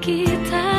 kita.